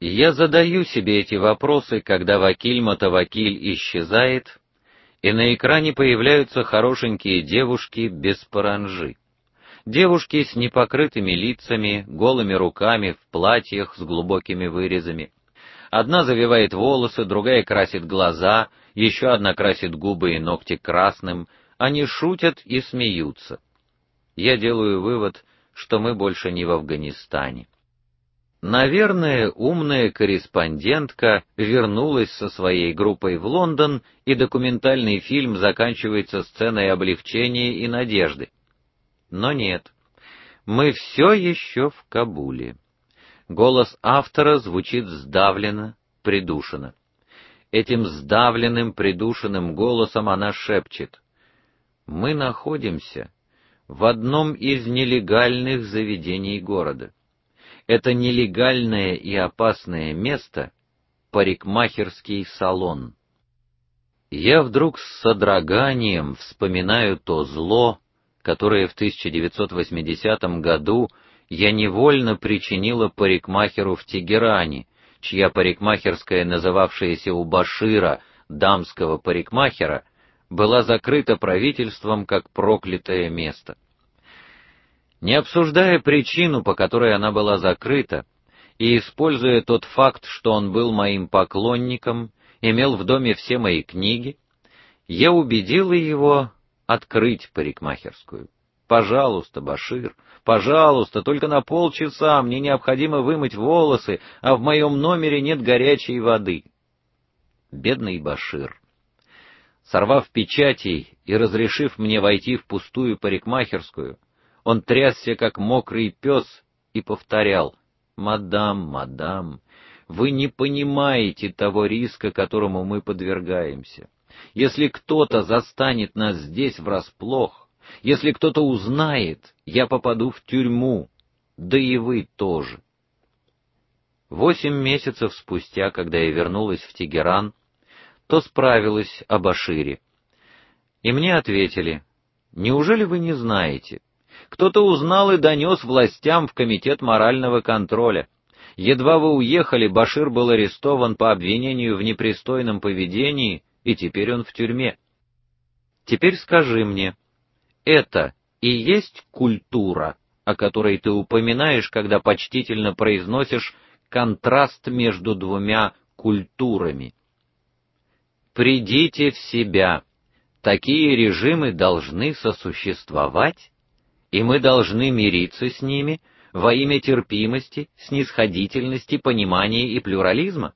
Я задаю себе эти вопросы, когда Вакиль Матавакиль исчезает, и на экране появляются хорошенькие девушки без паранжи. Девушки с непокрытыми лицами, голыми руками в платьях с глубокими вырезами. Одна завивает волосы, другая красит глаза, еще одна красит губы и ногти красным. Они шутят и смеются. Я делаю вывод, что мы больше не в Афганистане. Наверное, умная корреспондентка вернулась со своей группой в Лондон, и документальный фильм заканчивается сценой облегчения и надежды. Но нет. Мы все еще в Кабуле. Голос автора звучит сдавленно, придушенно. Этим сдавленным, придушенным голосом она шепчет: "Мы находимся в одном из нелегальных заведений города. Это нелегальное и опасное место парикмахерский салон. Я вдруг с содроганием вспоминаю то зло, которое в 1980 году я невольно причинила парикмахеру в Тегеране, чья парикмахерская, называвшаяся у Башира дамского парикмахера, была закрыта правительством как проклятое место. Не обсуждая причину, по которой она была закрыта, и используя тот факт, что он был моим поклонником, имел в доме все мои книги, я убедила его открыть парикмахерскую. Пожалуйста, Башир, пожалуйста, только на полчаса, мне необходимо вымыть волосы, а в моем номере нет горячей воды. Бедный Башир. Сорвав печати и разрешив мне войти в пустую парикмахерскую, он трясся как мокрый пес и повторял: "Мадам, мадам, вы не понимаете того риска, которому мы подвергаемся. Если кто-то застанет нас здесь врасплох, если кто-то узнает, я попаду в тюрьму, да и вы тоже". Восемь месяцев спустя, когда я вернулась в Тегеран, то справилась об Ашире. И мне ответили: "Неужели вы не знаете? Кто-то узнал и донес властям в комитет морального контроля. Едва вы уехали, Башир был арестован по обвинению в непристойном поведении, и теперь он в тюрьме. Теперь скажи мне, это и есть культура, о которой ты упоминаешь, когда почтительно произносишь контраст между двумя культурами? Придите в себя. Такие режимы должны сосуществовать? И мы должны мириться с ними во имя терпимости, снисходительности, понимания и плюрализма.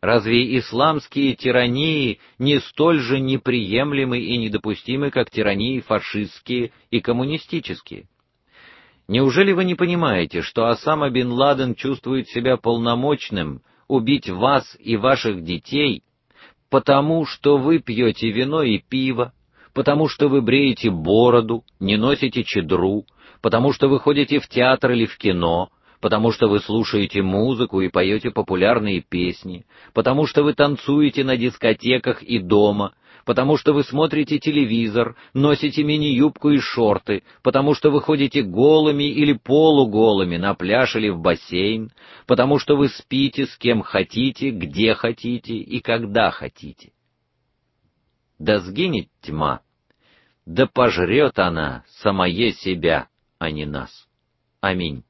Разве исламские тирании не столь же неприемлемы и недопустимы, как тирании фашистские и коммунистические? Неужели вы не понимаете, что Осама бен Ладен чувствует себя полномочным убить вас и ваших детей, потому что вы пьете вино и пиво, потому что вы бреете бороду, не носите чедру, потому что вы ходите в театр или в кино, потому что вы слушаете музыку и поете популярные песни, потому что вы танцуете на дискотеках и дома, потому что вы смотрите телевизор, носите мини-юбку и шорты, потому что вы ходите голыми или полуголыми на пляж или в бассейн, потому что вы спите с кем хотите, где хотите и когда хотите да сгинет тьма, да пожрет она самое себя, а не нас. Аминь.